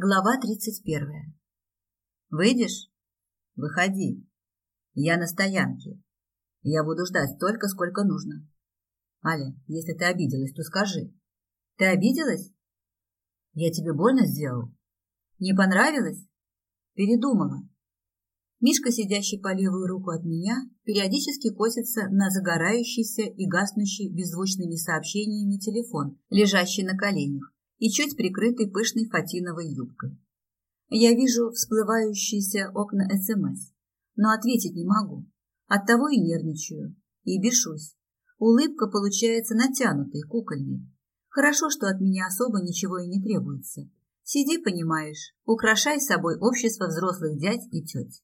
Глава тридцать первая. Выйдешь? Выходи. Я на стоянке. Я буду ждать столько, сколько нужно. Аля, если ты обиделась, то скажи. Ты обиделась? Я тебе больно сделал? Не понравилось? Передумала. Мишка, сидящий по левую руку от меня, периодически косится на загорающийся и гаснущий беззвучными сообщениями телефон, лежащий на коленях и чуть прикрытый пышной фатиновой юбкой. Я вижу всплывающиеся окна СМС, но ответить не могу. Оттого и нервничаю, и бешусь. Улыбка получается натянутой, кукольной. Хорошо, что от меня особо ничего и не требуется. Сиди, понимаешь, украшай собой общество взрослых дядь и теть.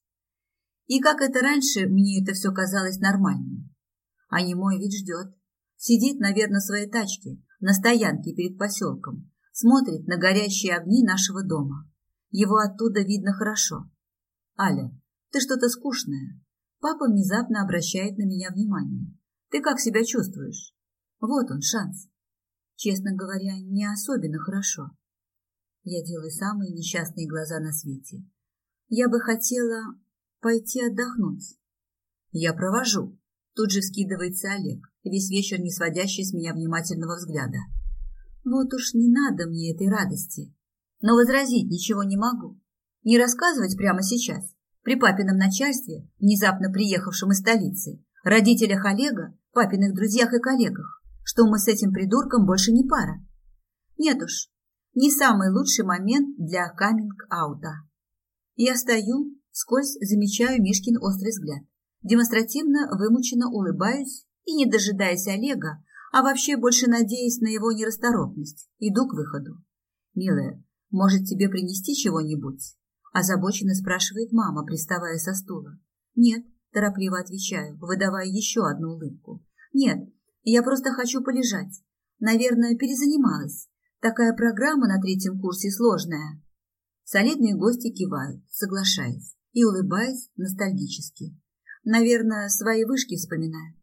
И как это раньше, мне это все казалось нормальным. А не мой вид ждет. Сидит, наверное, в своей тачке, на стоянке перед поселком, смотрит на горящие огни нашего дома. Его оттуда видно хорошо. Аля, ты что-то скучная. Папа внезапно обращает на меня внимание. Ты как себя чувствуешь? Вот он, шанс. Честно говоря, не особенно хорошо. Я делаю самые несчастные глаза на свете. Я бы хотела пойти отдохнуть. Я провожу. Тут же скидывается Олег, весь вечер не сводящий с меня внимательного взгляда. Вот уж не надо мне этой радости. Но возразить ничего не могу. Не рассказывать прямо сейчас, при папином начальстве, внезапно приехавшем из столицы, родителях Олега, папиных друзьях и коллегах, что мы с этим придурком больше не пара. Нет уж, не самый лучший момент для каминг-аута. Я стою, вскользь замечаю Мишкин острый взгляд, демонстративно вымученно улыбаюсь и, не дожидаясь Олега, а вообще больше надеясь на его нерасторопность. Иду к выходу. «Милая, может, тебе принести чего-нибудь?» Озабоченно спрашивает мама, приставая со стула. «Нет», – торопливо отвечаю, выдавая еще одну улыбку. «Нет, я просто хочу полежать. Наверное, перезанималась. Такая программа на третьем курсе сложная». Солидные гости кивают, соглашаясь, и улыбаясь ностальгически. Наверное, свои вышки вспоминают.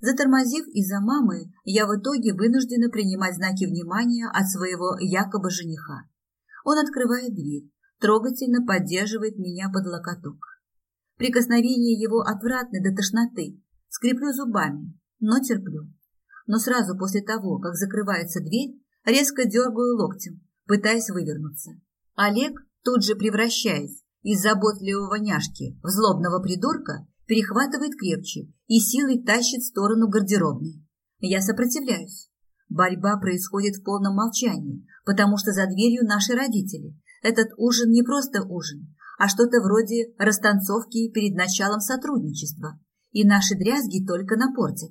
Затормозив из-за мамы, я в итоге вынуждена принимать знаки внимания от своего якобы жениха. Он открывает дверь, трогательно поддерживает меня под локоток. Прикосновение его отвратны до тошноты. Скреплю зубами, но терплю. Но сразу после того, как закрывается дверь, резко дергаю локтем, пытаясь вывернуться. Олег, тут же превращаясь из заботливого няшки в злобного придурка, перехватывает крепче и силой тащит в сторону гардеробной. Я сопротивляюсь. Борьба происходит в полном молчании, потому что за дверью наши родители. Этот ужин не просто ужин, а что-то вроде растанцовки перед началом сотрудничества. И наши дрязги только напортят.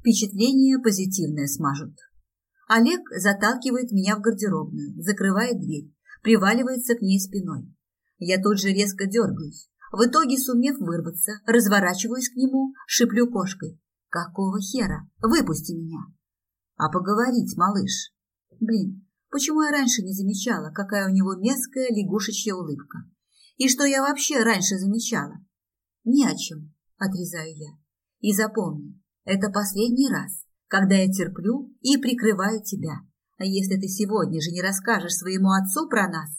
Впечатление позитивное смажут. Олег заталкивает меня в гардеробную, закрывает дверь, приваливается к ней спиной. Я тут же резко дергаюсь, в итоге, сумев вырваться, разворачиваюсь к нему, шиплю кошкой. «Какого хера? Выпусти меня!» «А поговорить, малыш?» «Блин, почему я раньше не замечала, какая у него мерзкая лягушечья улыбка? И что я вообще раньше замечала?» «Ни о чем», — отрезаю я. «И запомни, это последний раз, когда я терплю и прикрываю тебя. А если ты сегодня же не расскажешь своему отцу про нас,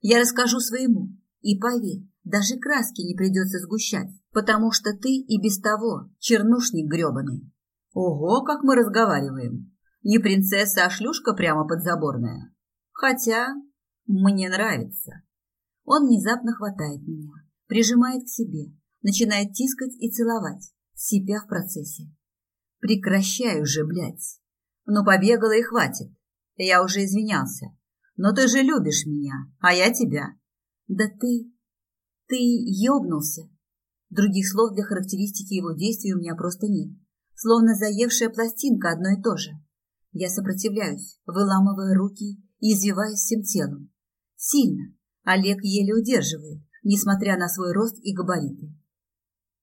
я расскажу своему. И поверь, даже краски не придется сгущать, потому что ты и без того чернушник гребаный. Ого, как мы разговариваем. Не принцесса, а шлюшка прямо подзаборная. Хотя мне нравится. Он внезапно хватает меня, прижимает к себе, начинает тискать и целовать, сипя в процессе. Прекращай уже, блядь. Ну, побегала и хватит. Я уже извинялся. Но ты же любишь меня, а я тебя. Да ты... Ты ёбнулся. Других слов для характеристики его действий у меня просто нет. Словно заевшая пластинка одно и то же. Я сопротивляюсь, выламывая руки и извиваясь всем телом. Сильно. Олег еле удерживает, несмотря на свой рост и габариты.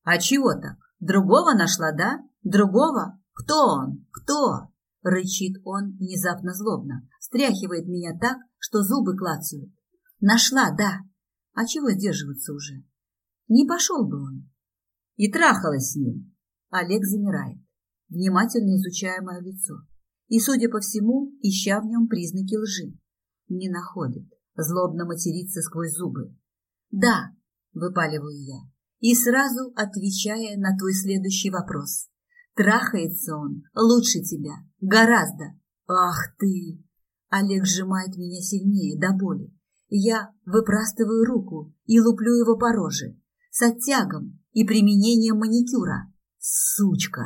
«А чего так? Другого нашла, да? Другого? Кто он? Кто?» Рычит он внезапно злобно, стряхивает меня так, что зубы клацают. «Нашла, да, а чего сдерживаться уже? Не пошел бы он. И трахалась с ним. Олег замирает, внимательно изучая мое лицо. И, судя по всему, ища в нем признаки лжи. Не находит. злобно матерится сквозь зубы. «Да», — выпаливаю я, и сразу отвечая на твой следующий вопрос. Трахается он лучше тебя, гораздо. Ах ты! Олег сжимает меня сильнее до боли. Я выпрастываю руку и луплю его по роже с оттягом и применением маникюра. Сучка!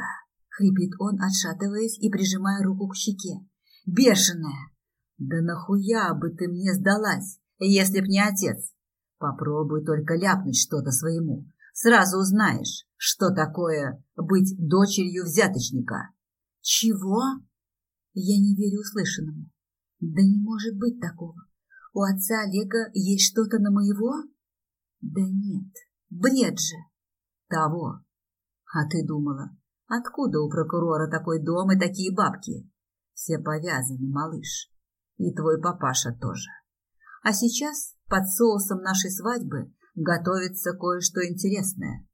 хрипит он, отшатываясь и прижимая руку к щеке. Бешеная! Да нахуя бы ты мне сдалась, если б не отец? Попробуй только ляпнуть что-то своему. Сразу узнаешь, что такое быть дочерью взяточника. Чего? Я не верю услышанному. Да не может быть такого. У отца Олега есть что-то на моего? Да нет, бред же. Того. А ты думала, откуда у прокурора такой дом и такие бабки? Все повязаны, малыш. И твой папаша тоже. А сейчас, под соусом нашей свадьбы, готовится кое-что интересное.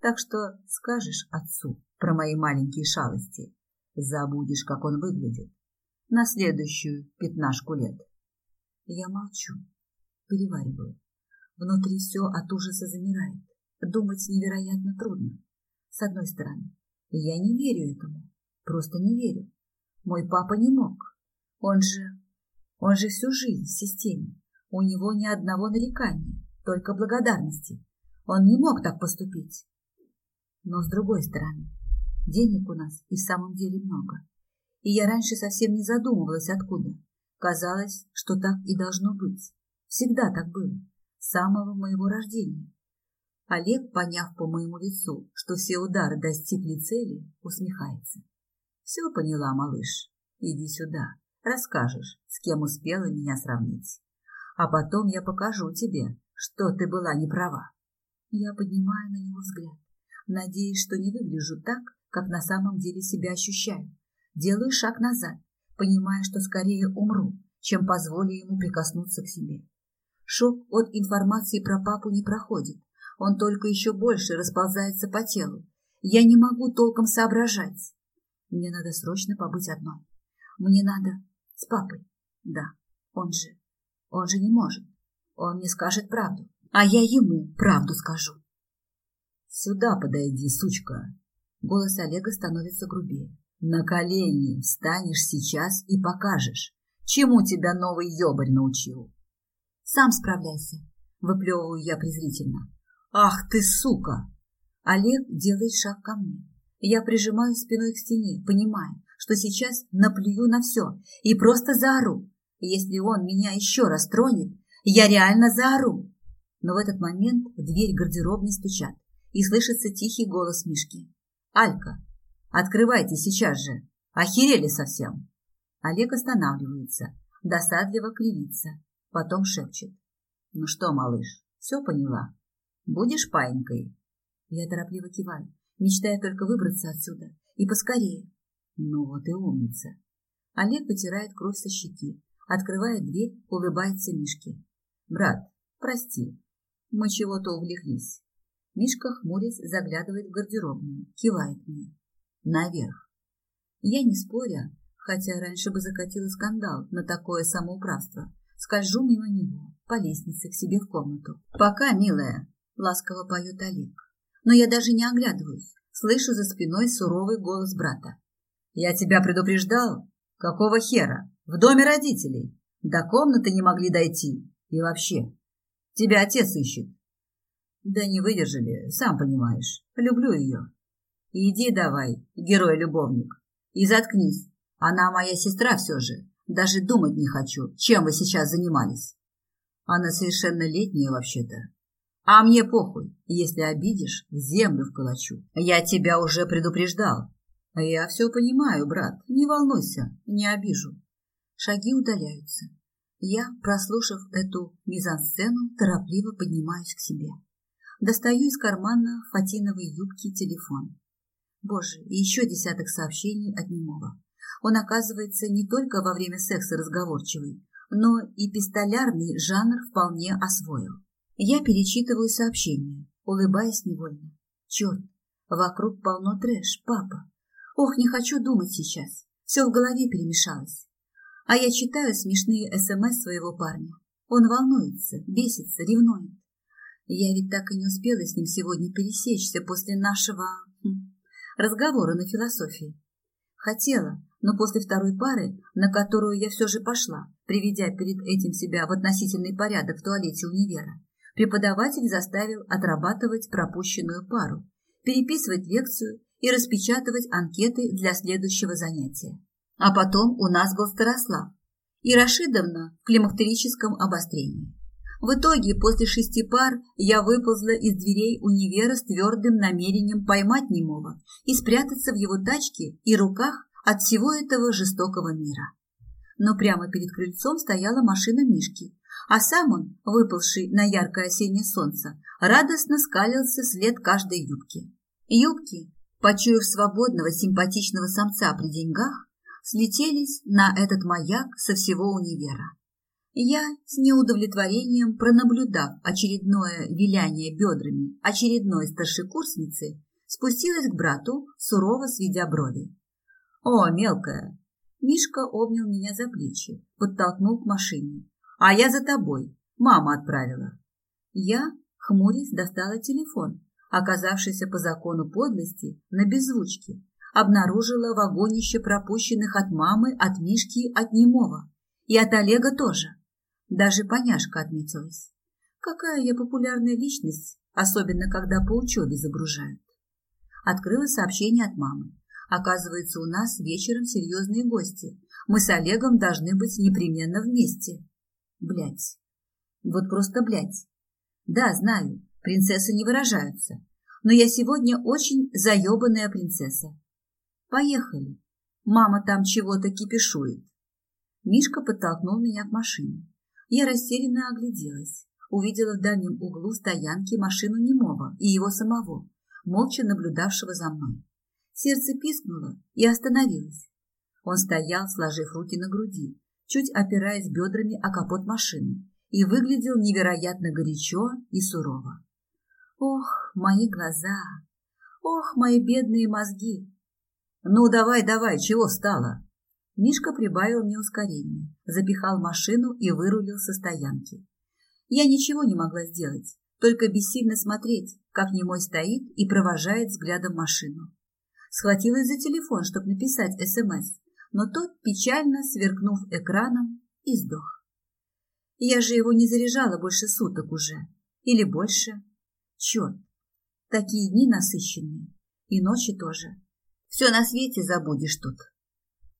Так что скажешь отцу про мои маленькие шалости. Забудешь, как он выглядит. На следующую пятнашку лет. Я молчу, перевариваю. Внутри все от ужаса замирает. Думать невероятно трудно. С одной стороны, я не верю этому. Просто не верю. Мой папа не мог. Он же... Он же всю жизнь в системе. У него ни одного нарекания только благодарности. Он не мог так поступить. Но с другой стороны, денег у нас и в самом деле много. И я раньше совсем не задумывалась, откуда. Казалось, что так и должно быть. Всегда так было. С самого моего рождения. Олег, поняв по моему лицу, что все удары достигли цели, усмехается. Все поняла, малыш. Иди сюда. Расскажешь, с кем успела меня сравнить. А потом я покажу тебе, что ты была не права. Я поднимаю на него взгляд, надеясь, что не выгляжу так, как на самом деле себя ощущаю. Делаю шаг назад, понимая, что скорее умру, чем позволю ему прикоснуться к себе. Шок от информации про папу не проходит, он только еще больше расползается по телу. Я не могу толком соображать. Мне надо срочно побыть одной. Мне надо с папой. Да, он же, он же не может. Он не скажет правду, а я ему правду скажу. Сюда подойди, сучка. Голос Олега становится грубее. На колени встанешь сейчас и покажешь, чему тебя новый ёбарь научил. Сам справляйся, выплевываю я презрительно. Ах ты, сука! Олег делает шаг ко мне. Я прижимаю спиной к стене, понимая, что сейчас наплюю на все и просто заору. Если он меня еще раз тронет, я реально заору. Но в этот момент в дверь гардеробной стучат, и слышится тихий голос Мишки. «Алька, открывайте сейчас же! Охерели совсем!» Олег останавливается, досадливо кривится, потом шепчет. «Ну что, малыш, все поняла? Будешь паинькой?» Я торопливо киваю, мечтая только выбраться отсюда, и поскорее. Ну вот и умница. Олег вытирает кровь со щеки, открывает дверь, улыбается Мишке. Брат, прости, мы чего-то увлеклись. Мишка, хмурясь, заглядывает в гардеробную, кивает мне. Наверх. Я не споря, хотя раньше бы закатила скандал на такое самоуправство, скольжу мимо него, по лестнице к себе в комнату. «Пока, милая!» — ласково поет Олег. Но я даже не оглядываюсь, слышу за спиной суровый голос брата. «Я тебя предупреждал? Какого хера? В доме родителей. До комнаты не могли дойти. И вообще, тебя отец ищет. Да не выдержали, сам понимаешь. Люблю ее. Иди давай, герой-любовник, и заткнись. Она моя сестра все же. Даже думать не хочу, чем вы сейчас занимались. Она совершеннолетняя вообще-то. А мне похуй, если обидишь, в землю вколочу. Я тебя уже предупреждал. Я все понимаю, брат, не волнуйся, не обижу. Шаги удаляются. Я, прослушав эту мизансцену, торопливо поднимаюсь к себе. Достаю из кармана фатиновой юбки телефон. Боже, и еще десяток сообщений от немого. Он, оказывается, не только во время секса разговорчивый, но и пистолярный жанр вполне освоил. Я перечитываю сообщения, улыбаясь невольно. Черт, вокруг полно трэш, папа. Ох, не хочу думать сейчас. Все в голове перемешалось а я читаю смешные СМС своего парня. Он волнуется, бесится, ревнует. Я ведь так и не успела с ним сегодня пересечься после нашего хм, разговора на философии. Хотела, но после второй пары, на которую я все же пошла, приведя перед этим себя в относительный порядок в туалете универа, преподаватель заставил отрабатывать пропущенную пару, переписывать лекцию и распечатывать анкеты для следующего занятия. А потом у нас был Старослав и Рашидовна в климактерическом обострении. В итоге после шести пар я выползла из дверей универа с твердым намерением поймать немого и спрятаться в его тачке и руках от всего этого жестокого мира. Но прямо перед крыльцом стояла машина Мишки, а сам он, выпалший на яркое осеннее солнце, радостно скалился след каждой юбки. Юбки, почуяв свободного симпатичного самца при деньгах, слетелись на этот маяк со всего универа. Я, с неудовлетворением пронаблюдав очередное виляние бедрами очередной старшекурсницы, спустилась к брату, сурово сведя брови. «О, мелкая!» Мишка обнял меня за плечи, подтолкнул к машине. «А я за тобой. Мама отправила». Я, хмурясь, достала телефон, оказавшийся по закону подлости на беззвучке, обнаружила вагонище пропущенных от мамы, от Мишки, от немого. И от Олега тоже. Даже поняшка отметилась. Какая я популярная личность, особенно когда по учебе загружают. Открыла сообщение от мамы. Оказывается, у нас вечером серьезные гости. Мы с Олегом должны быть непременно вместе. Блять. Вот просто блять. Да, знаю, принцессы не выражаются. Но я сегодня очень заебанная принцесса. Поехали. Мама там чего-то кипишует. Мишка подтолкнул меня к машине. Я растерянно огляделась. Увидела в дальнем углу стоянки машину немого и его самого, молча наблюдавшего за мной. Сердце пискнуло и остановилось. Он стоял, сложив руки на груди, чуть опираясь бедрами о капот машины, и выглядел невероятно горячо и сурово. Ох, мои глаза! Ох, мои бедные мозги! Ну, давай, давай, чего встала? Мишка прибавил мне ускорение, запихал машину и вырулил со стоянки. Я ничего не могла сделать, только бессильно смотреть, как немой стоит и провожает взглядом машину. Схватилась за телефон, чтобы написать СМС, но тот, печально сверкнув экраном, и сдох. Я же его не заряжала больше суток уже. Или больше. Черт, такие дни насыщенные. И ночи тоже. Все на свете забудешь тут.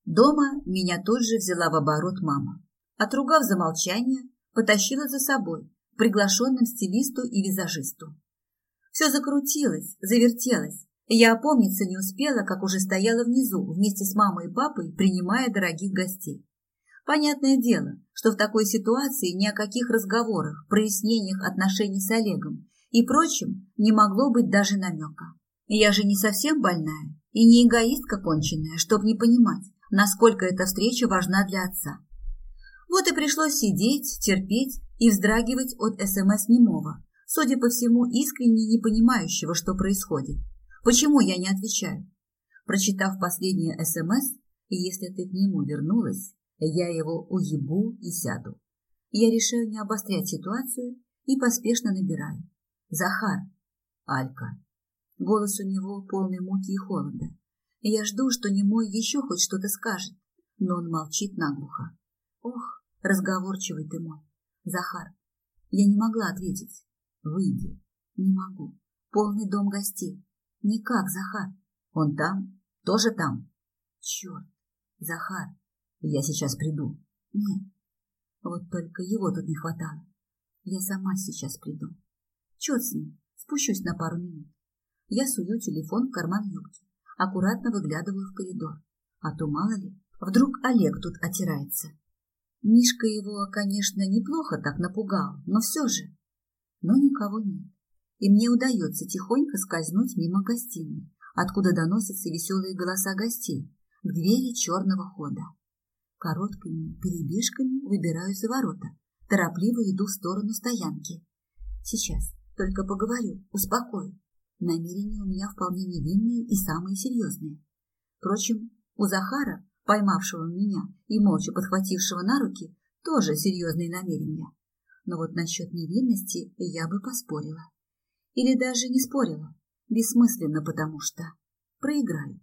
Дома меня тут же взяла в оборот мама. Отругав за молчание, потащила за собой, приглашенным стилисту и визажисту. Все закрутилось, завертелось. Я опомниться не успела, как уже стояла внизу вместе с мамой и папой, принимая дорогих гостей. Понятное дело, что в такой ситуации ни о каких разговорах, прояснениях отношений с Олегом и прочим не могло быть даже намека. Я же не совсем больная и не эгоистка конченная, чтобы не понимать, насколько эта встреча важна для отца. Вот и пришлось сидеть, терпеть и вздрагивать от СМС немого, судя по всему, искренне не понимающего, что происходит. Почему я не отвечаю? Прочитав последнее СМС, если ты к нему вернулась, я его уебу и сяду. Я решаю не обострять ситуацию и поспешно набираю. Захар. Алька. Голос у него полный муки и холода. Я жду, что немой еще хоть что-то скажет, но он молчит наглухо. Ох, разговорчивый ты мой. Захар. Я не могла ответить. Выйди. Не могу. Полный дом гостей. Никак, Захар. Он там? Тоже там? Черт. Захар. Я сейчас приду. Нет. Вот только его тут не хватало. Я сама сейчас приду. Чет с ним. Спущусь на пару минут. Я сую телефон в карман юбки, аккуратно выглядываю в коридор. А то, мало ли, вдруг Олег тут отирается. Мишка его, конечно, неплохо так напугал, но все же. Но никого нет. И мне удается тихонько скользнуть мимо гостиной, откуда доносятся веселые голоса гостей, к двери черного хода. Короткими перебежками выбираюсь за ворота, торопливо иду в сторону стоянки. Сейчас, только поговорю, успокою. Намерения у меня вполне невинные и самые серьезные. Впрочем, у Захара, поймавшего меня и молча подхватившего на руки, тоже серьезные намерения. Но вот насчет невинности я бы поспорила. Или даже не спорила. Бессмысленно, потому что проиграю.